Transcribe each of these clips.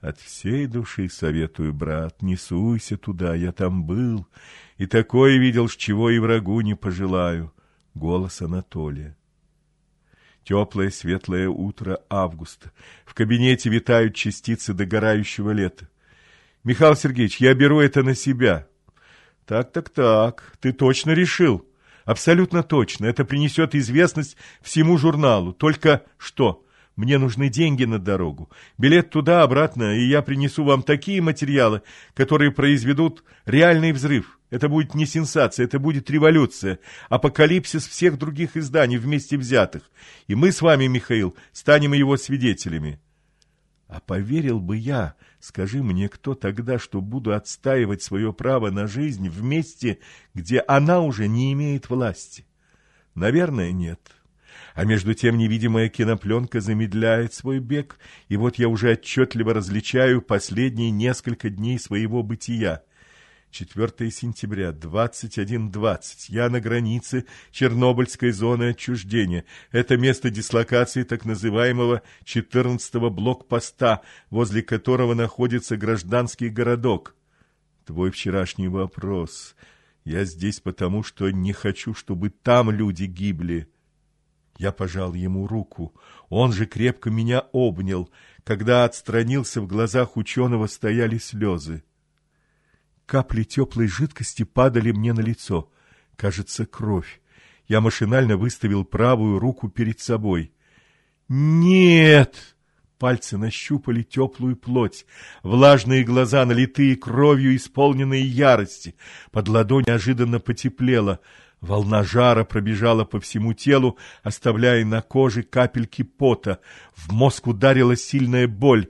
От всей души советую, брат, не суйся туда, я там был, и такое видел, чего и врагу не пожелаю. Голос Анатолия. Теплое светлое утро августа. В кабинете витают частицы догорающего лета. Михаил Сергеевич, я беру это на себя. Так, так, так, ты точно решил? Абсолютно точно. Это принесет известность всему журналу. Только что? Мне нужны деньги на дорогу. Билет туда-обратно, и я принесу вам такие материалы, которые произведут реальный взрыв. Это будет не сенсация, это будет революция, апокалипсис всех других изданий вместе взятых. И мы с вами, Михаил, станем его свидетелями. А поверил бы я, скажи мне, кто тогда, что буду отстаивать свое право на жизнь в месте, где она уже не имеет власти? Наверное, нет. А между тем невидимая кинопленка замедляет свой бег, и вот я уже отчетливо различаю последние несколько дней своего бытия. 4 сентября, 21.20. Я на границе Чернобыльской зоны отчуждения. Это место дислокации так называемого 14-го блокпоста, возле которого находится гражданский городок. Твой вчерашний вопрос. Я здесь потому, что не хочу, чтобы там люди гибли. Я пожал ему руку. Он же крепко меня обнял. Когда отстранился, в глазах ученого стояли слезы. Капли теплой жидкости падали мне на лицо. Кажется, кровь. Я машинально выставил правую руку перед собой. «Нет!» Пальцы нащупали теплую плоть, влажные глаза, налитые кровью, исполненные ярости. Под ладонь неожиданно потеплело — Волна жара пробежала по всему телу, оставляя на коже капельки пота. В мозг ударила сильная боль.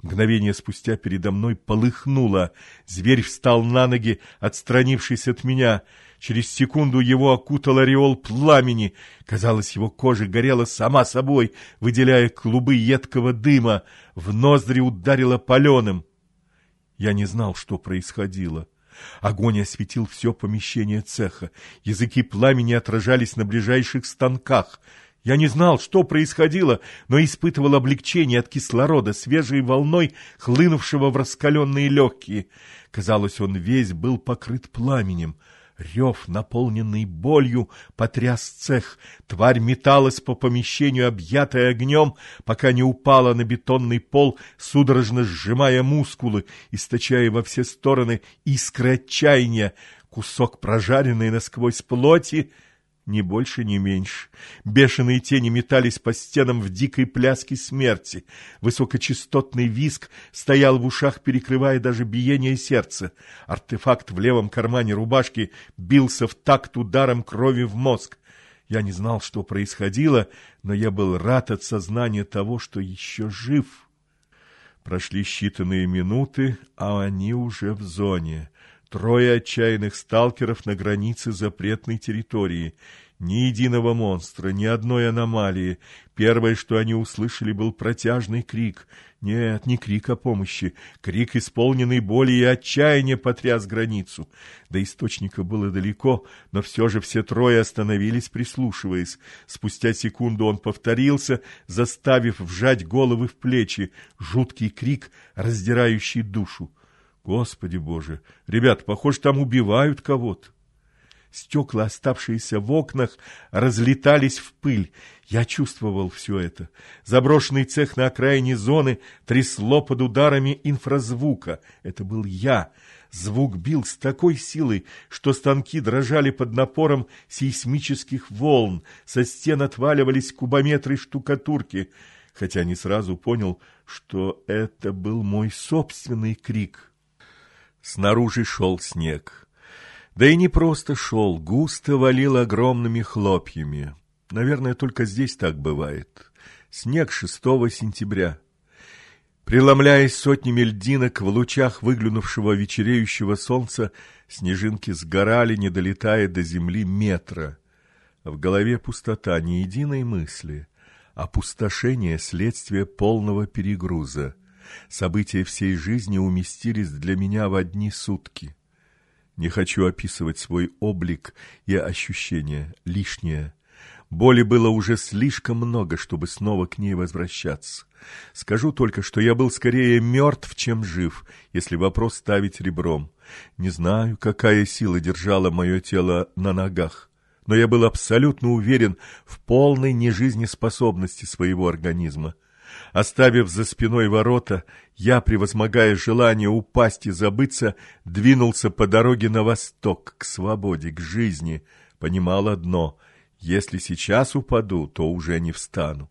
Мгновение спустя передо мной полыхнуло. Зверь встал на ноги, отстранившись от меня. Через секунду его окутал ореол пламени. Казалось, его кожа горела сама собой, выделяя клубы едкого дыма. В ноздри ударило паленым. Я не знал, что происходило. Огонь осветил все помещение цеха. Языки пламени отражались на ближайших станках. Я не знал, что происходило, но испытывал облегчение от кислорода, свежей волной, хлынувшего в раскаленные легкие. Казалось, он весь был покрыт пламенем. Рев, наполненный болью, потряс цех. Тварь металась по помещению, объятая огнем, пока не упала на бетонный пол, судорожно сжимая мускулы, источая во все стороны искры отчаяния. Кусок прожаренной насквозь плоти — ни больше, ни меньше. Бешеные тени метались по стенам в дикой пляске смерти. Высокочастотный виск стоял в ушах, перекрывая даже биение сердца. Артефакт в левом кармане рубашки бился в такт ударом крови в мозг. Я не знал, что происходило, но я был рад от сознания того, что еще жив. Прошли считанные минуты, а они уже в зоне. Трое отчаянных сталкеров на границе запретной территории. Ни единого монстра, ни одной аномалии. Первое, что они услышали, был протяжный крик. Нет, не крик о помощи. Крик, исполненный боли и отчаяния, потряс границу. До источника было далеко, но все же все трое остановились, прислушиваясь. Спустя секунду он повторился, заставив вжать головы в плечи. Жуткий крик, раздирающий душу. Господи Боже! Ребят, похоже, там убивают кого-то. Стекла, оставшиеся в окнах, разлетались в пыль. Я чувствовал все это. Заброшенный цех на окраине зоны трясло под ударами инфразвука. Это был я. Звук бил с такой силой, что станки дрожали под напором сейсмических волн. Со стен отваливались кубометры штукатурки. Хотя не сразу понял, что это был мой собственный крик. Снаружи шел снег. Да и не просто шел, густо валил огромными хлопьями. Наверное, только здесь так бывает. Снег 6 сентября. Преломляясь сотнями льдинок в лучах выглянувшего вечереющего солнца, снежинки сгорали, не долетая до земли метра. В голове пустота, ни единой мысли. Опустошение — следствие полного перегруза. События всей жизни уместились для меня в одни сутки. Не хочу описывать свой облик и ощущения, лишнее. Боли было уже слишком много, чтобы снова к ней возвращаться. Скажу только, что я был скорее мертв, чем жив, если вопрос ставить ребром. Не знаю, какая сила держала мое тело на ногах, но я был абсолютно уверен в полной нежизнеспособности своего организма. Оставив за спиной ворота, я, превозмогая желание упасть и забыться, двинулся по дороге на восток, к свободе, к жизни. Понимал одно — если сейчас упаду, то уже не встану.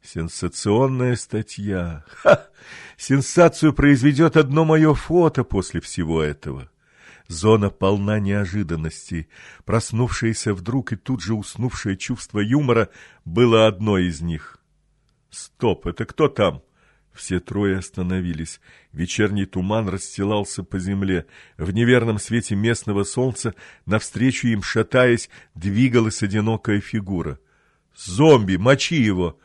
Сенсационная статья. Ха! Сенсацию произведет одно мое фото после всего этого. Зона полна неожиданностей. Проснувшееся вдруг и тут же уснувшее чувство юмора было одно из них. Стоп, это кто там? Все трое остановились. Вечерний туман расстилался по земле. В неверном свете местного солнца навстречу им, шатаясь, двигалась одинокая фигура. «Зомби! Мочи его!»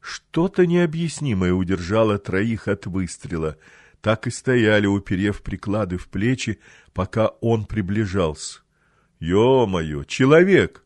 Что-то необъяснимое удержало троих от выстрела. Так и стояли, уперев приклады в плечи, пока он приближался. «Ё-моё! Человек!»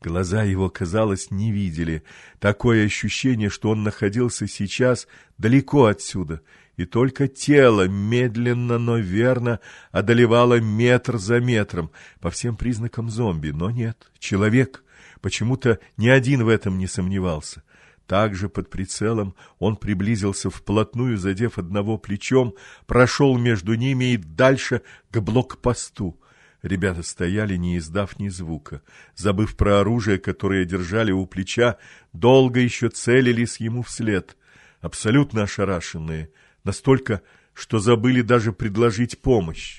Глаза его, казалось, не видели. Такое ощущение, что он находился сейчас далеко отсюда, и только тело медленно, но верно одолевало метр за метром, по всем признакам зомби. Но нет, человек. Почему-то ни один в этом не сомневался. Также под прицелом он приблизился вплотную, задев одного плечом, прошел между ними и дальше к блокпосту. Ребята стояли, не издав ни звука. Забыв про оружие, которое держали у плеча, долго еще целились ему вслед. Абсолютно ошарашенные. Настолько, что забыли даже предложить помощь.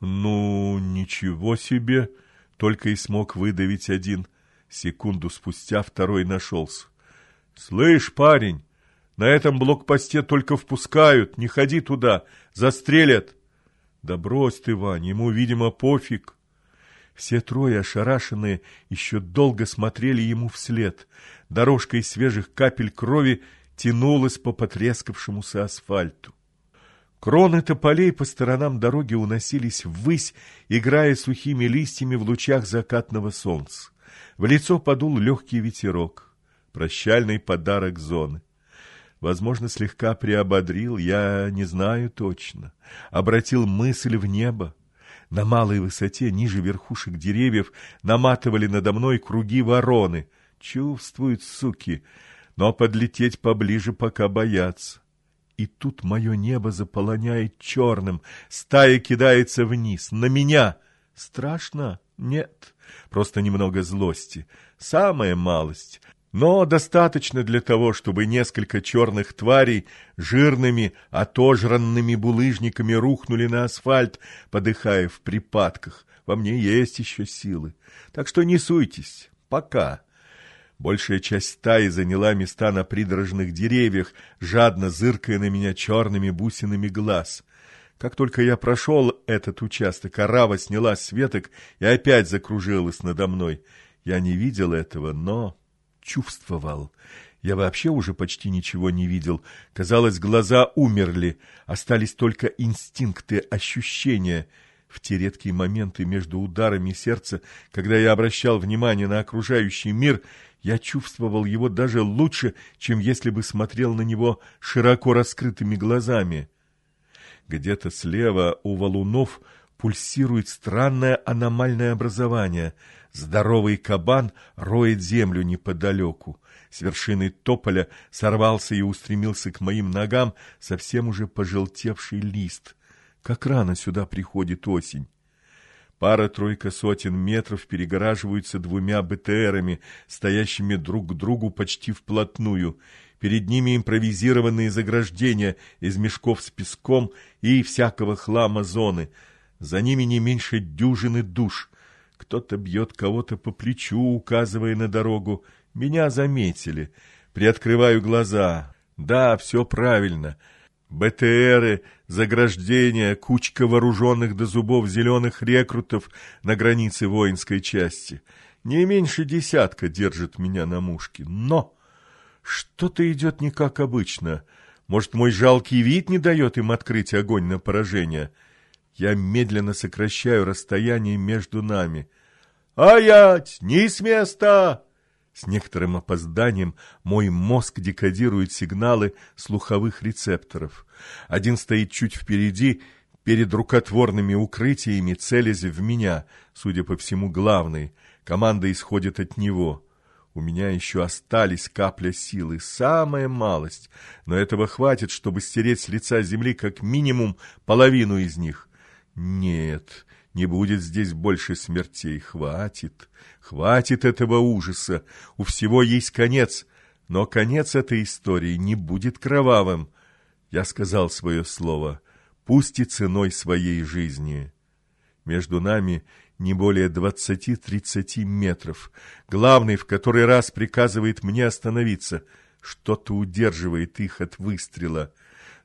«Ну, ничего себе!» — только и смог выдавить один. Секунду спустя второй нашелся. «Слышь, парень, на этом блокпосте только впускают, не ходи туда, застрелят!» Да брось ты, Вань, ему, видимо, пофиг. Все трое, ошарашенные, еще долго смотрели ему вслед. Дорожка из свежих капель крови тянулась по потрескавшемуся асфальту. Кроны тополей по сторонам дороги уносились ввысь, играя сухими листьями в лучах закатного солнца. В лицо подул легкий ветерок, прощальный подарок зоны возможно, слегка приободрил, я не знаю точно, обратил мысль в небо. На малой высоте, ниже верхушек деревьев, наматывали надо мной круги вороны. Чувствуют, суки, но подлететь поближе пока боятся. И тут мое небо заполоняет черным, стая кидается вниз, на меня. Страшно? Нет, просто немного злости. Самая малость — но достаточно для того, чтобы несколько черных тварей жирными, отожранными булыжниками рухнули на асфальт, подыхая в припадках. Во мне есть еще силы. Так что не суйтесь. Пока. Большая часть стаи заняла места на придорожных деревьях, жадно зыркая на меня черными бусинами глаз. Как только я прошел этот участок, арава сняла с веток и опять закружилась надо мной. Я не видел этого, но чувствовал. Я вообще уже почти ничего не видел. Казалось, глаза умерли, остались только инстинкты, ощущения. В те редкие моменты между ударами сердца, когда я обращал внимание на окружающий мир, я чувствовал его даже лучше, чем если бы смотрел на него широко раскрытыми глазами. Где-то слева у валунов пульсирует странное аномальное образование — Здоровый кабан роет землю неподалеку. С вершины тополя сорвался и устремился к моим ногам совсем уже пожелтевший лист. Как рано сюда приходит осень. Пара-тройка сотен метров перегораживаются двумя БТРами, стоящими друг к другу почти вплотную. Перед ними импровизированные заграждения из мешков с песком и всякого хлама зоны. За ними не меньше дюжины душ. Кто-то бьет кого-то по плечу, указывая на дорогу. Меня заметили. Приоткрываю глаза. Да, все правильно. БТРы, заграждения, кучка вооруженных до зубов зеленых рекрутов на границе воинской части. Не меньше десятка держит меня на мушке. Но что-то идет не как обычно. Может, мой жалкий вид не дает им открыть огонь на поражение?» Я медленно сокращаю расстояние между нами. «Аять! Не с места!» С некоторым опозданием мой мозг декодирует сигналы слуховых рецепторов. Один стоит чуть впереди, перед рукотворными укрытиями, целясь в меня, судя по всему, главный. Команда исходит от него. У меня еще остались капля силы, самая малость, но этого хватит, чтобы стереть с лица земли как минимум половину из них. Нет, не будет здесь больше смертей. Хватит, хватит этого ужаса. У всего есть конец, но конец этой истории не будет кровавым. Я сказал свое слово, пусть и ценой своей жизни. Между нами не более двадцати-тридцати метров. Главный в который раз приказывает мне остановиться. Что-то удерживает их от выстрела.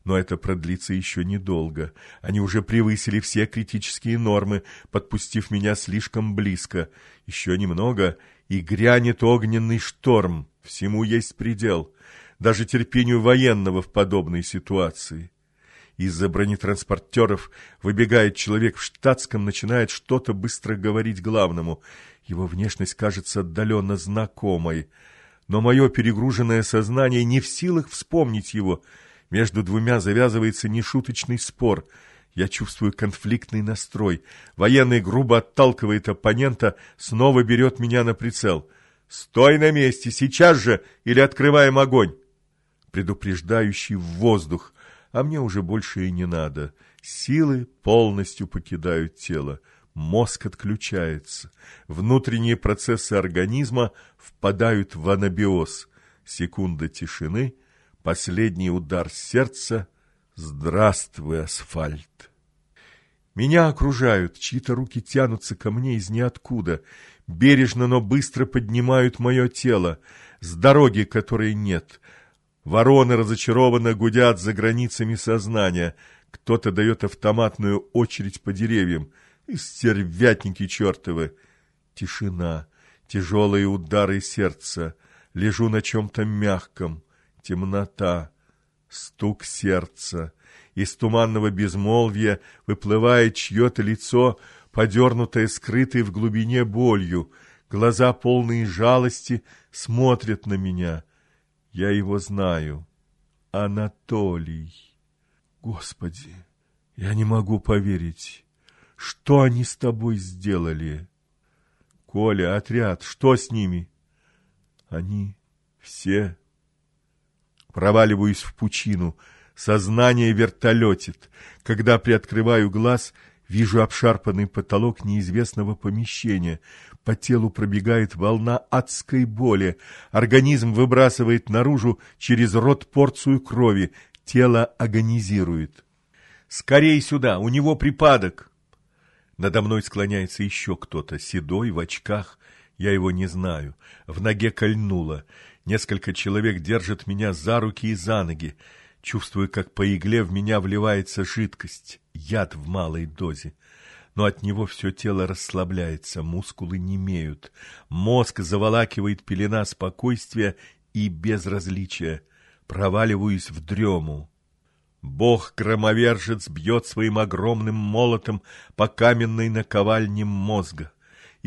Но это продлится еще недолго. Они уже превысили все критические нормы, подпустив меня слишком близко. Еще немного, и грянет огненный шторм. Всему есть предел. Даже терпению военного в подобной ситуации. Из-за бронетранспортеров выбегает человек в штатском, начинает что-то быстро говорить главному. Его внешность кажется отдаленно знакомой. Но мое перегруженное сознание не в силах вспомнить его. Между двумя завязывается нешуточный спор. Я чувствую конфликтный настрой. Военный грубо отталкивает оппонента, снова берет меня на прицел. «Стой на месте, сейчас же, или открываем огонь!» Предупреждающий в воздух а мне уже больше и не надо. Силы полностью покидают тело, мозг отключается, внутренние процессы организма впадают в анабиоз. Секунда тишины, последний удар сердца. Здравствуй, асфальт! Меня окружают, чьи-то руки тянутся ко мне из ниоткуда, бережно, но быстро поднимают мое тело, с дороги, которой нет — Вороны разочарованно гудят за границами сознания. Кто-то дает автоматную очередь по деревьям. И стервятники чертовы. Тишина, тяжелые удары сердца. Лежу на чем-то мягком. Темнота, стук сердца. Из туманного безмолвия выплывает чье-то лицо, подернутое скрытой в глубине болью. Глаза, полные жалости, смотрят на меня — я его знаю. Анатолий. Господи, я не могу поверить. Что они с тобой сделали? Коля, отряд, что с ними? Они все. Проваливаюсь в пучину. Сознание вертолетит. Когда приоткрываю глаз, вижу обшарпанный потолок неизвестного помещения. По телу пробегает волна адской боли. Организм выбрасывает наружу через рот порцию крови. Тело агонизирует. «Скорей сюда! У него припадок!» Надо мной склоняется еще кто-то, седой, в очках. Я его не знаю. В ноге кольнуло. Несколько человек держат меня за руки и за ноги. Чувствую, как по игле в меня вливается жидкость. Яд в малой дозе но от него все тело расслабляется, мускулы немеют, мозг заволакивает пелена спокойствия и безразличия. Проваливаюсь в дрему. Бог-громовержец бьет своим огромным молотом по каменной наковальне мозга.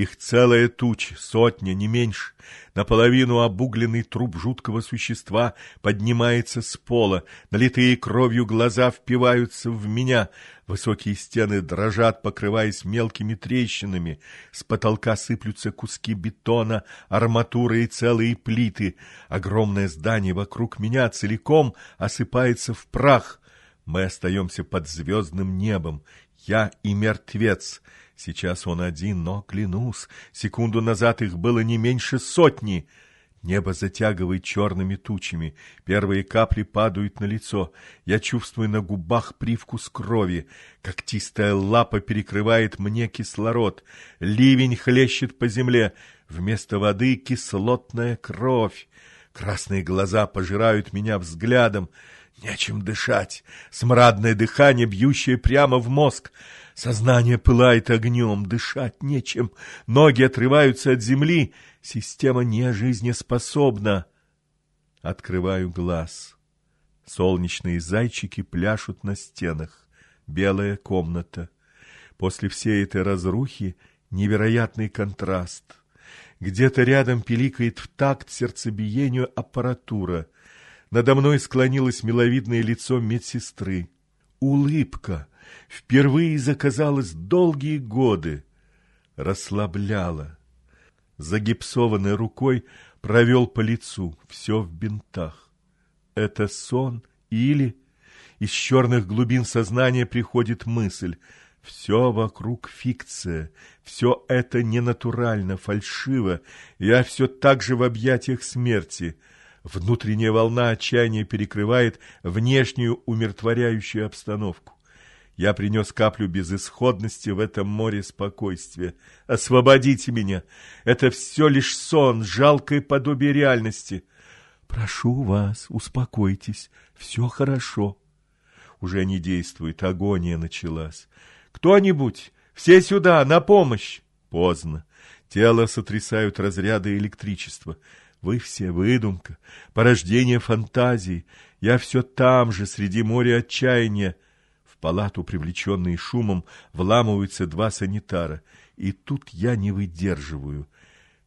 Их целая туча, сотня, не меньше. Наполовину обугленный труп жуткого существа поднимается с пола. Налитые кровью глаза впиваются в меня. Высокие стены дрожат, покрываясь мелкими трещинами. С потолка сыплются куски бетона, арматуры и целые плиты. Огромное здание вокруг меня целиком осыпается в прах. Мы остаемся под звездным небом. Я и мертвец. Сейчас он один, но, клянусь, секунду назад их было не меньше сотни. Небо затягивает черными тучами, первые капли падают на лицо. Я чувствую на губах привкус крови. Когтистая лапа перекрывает мне кислород. Ливень хлещет по земле. Вместо воды кислотная кровь. Красные глаза пожирают меня взглядом. Нечем дышать. Смрадное дыхание, бьющее прямо в мозг. Сознание пылает огнем, дышать нечем. Ноги отрываются от земли. Система не жизнеспособна. Открываю глаз. Солнечные зайчики пляшут на стенах. Белая комната. После всей этой разрухи Невероятный контраст. Где-то рядом пиликает в такт сердцебиению аппаратура. Надо мной склонилось миловидное лицо медсестры. Улыбка, впервые заказалась долгие годы, расслабляла. Загипсованной рукой провел по лицу, все в бинтах. Это сон или... Из черных глубин сознания приходит мысль. Все вокруг фикция, все это ненатурально, фальшиво. Я все так же в объятиях смерти. Внутренняя волна отчаяния перекрывает внешнюю умиротворяющую обстановку. Я принес каплю безысходности в этом море спокойствия. Освободите меня! Это все лишь сон, жалкое подобие реальности. Прошу вас, успокойтесь, все хорошо. Уже не действует, агония началась. Кто-нибудь, все сюда, на помощь! Поздно. Тело сотрясают разряды электричества. Вы все выдумка, порождение фантазии. Я все там же, среди моря отчаяния. В палату, привлеченные шумом, вламываются два санитара. И тут я не выдерживаю.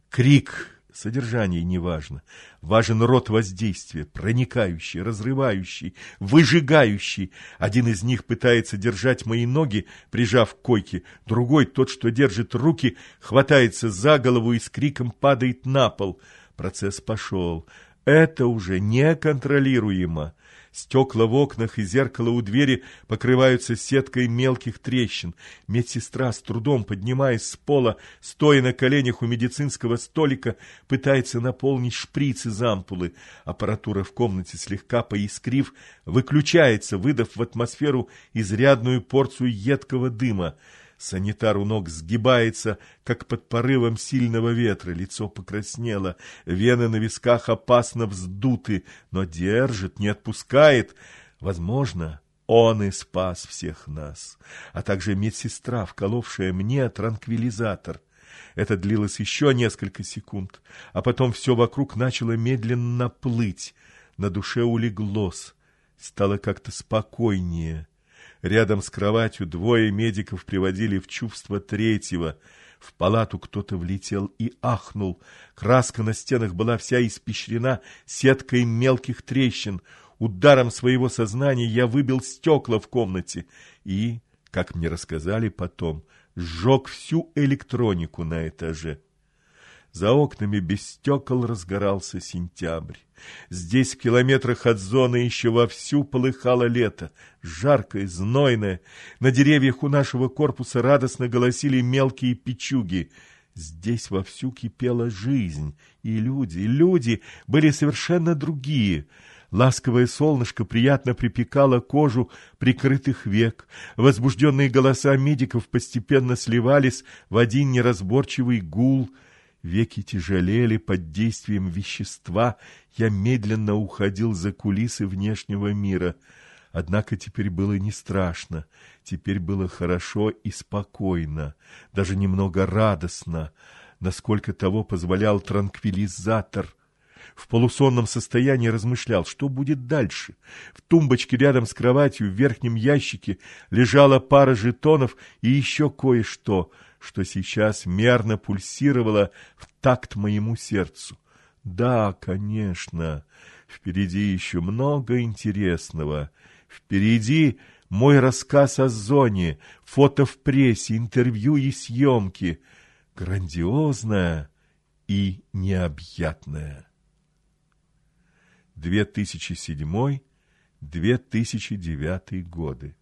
Крик Содержание не важно. Важен род воздействия, проникающий, разрывающий, выжигающий. Один из них пытается держать мои ноги, прижав к койке. Другой, тот, что держит руки, хватается за голову и с криком падает на пол. Процесс пошел. Это уже неконтролируемо. Стекла в окнах и зеркало у двери покрываются сеткой мелких трещин. Медсестра, с трудом поднимаясь с пола, стоя на коленях у медицинского столика, пытается наполнить шприц из ампулы. Аппаратура в комнате, слегка поискрив, выключается, выдав в атмосферу изрядную порцию едкого дыма. Санитар у ног сгибается, как под порывом сильного ветра, лицо покраснело, вены на висках опасно вздуты, но держит, не отпускает. Возможно, он и спас всех нас, а также медсестра, вколовшая мне транквилизатор. Это длилось еще несколько секунд, а потом все вокруг начало медленно плыть. На душе улеглось, стало как-то спокойнее. Рядом с кроватью двое медиков приводили в чувство третьего. В палату кто-то влетел и ахнул. Краска на стенах была вся испещрена сеткой мелких трещин. Ударом своего сознания я выбил стекла в комнате и, как мне рассказали потом, сжег всю электронику на этаже. За окнами без стекол разгорался сентябрь. Здесь, в километрах от зоны, еще вовсю полыхало лето, жаркое, знойное. На деревьях у нашего корпуса радостно голосили мелкие печуги. Здесь вовсю кипела жизнь, и люди, люди были совершенно другие. Ласковое солнышко приятно припекало кожу прикрытых век. Возбужденные голоса медиков постепенно сливались в один неразборчивый гул — Веки тяжелели под действием вещества, я медленно уходил за кулисы внешнего мира. Однако теперь было не страшно, теперь было хорошо и спокойно, даже немного радостно, насколько того позволял транквилизатор. В полусонном состоянии размышлял, что будет дальше. В тумбочке рядом с кроватью в верхнем ящике лежала пара жетонов и еще кое-что — что сейчас мерно пульсировало в такт моему сердцу. Да, конечно, впереди еще много интересного. Впереди мой рассказ о зоне, фото в прессе, интервью и съемки. Грандиозное и необъятное. 2007-2009 годы.